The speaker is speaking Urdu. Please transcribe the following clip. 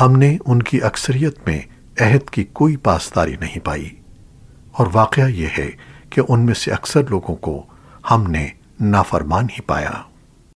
ہم نے ان کی اکثریت میں عہد کی کوئی پاسداری نہیں پائی۔ اور واقعہ یہ ہے کہ ان میں سے اکثر لوگوں کو ہم نے نافرمان ہی پایا۔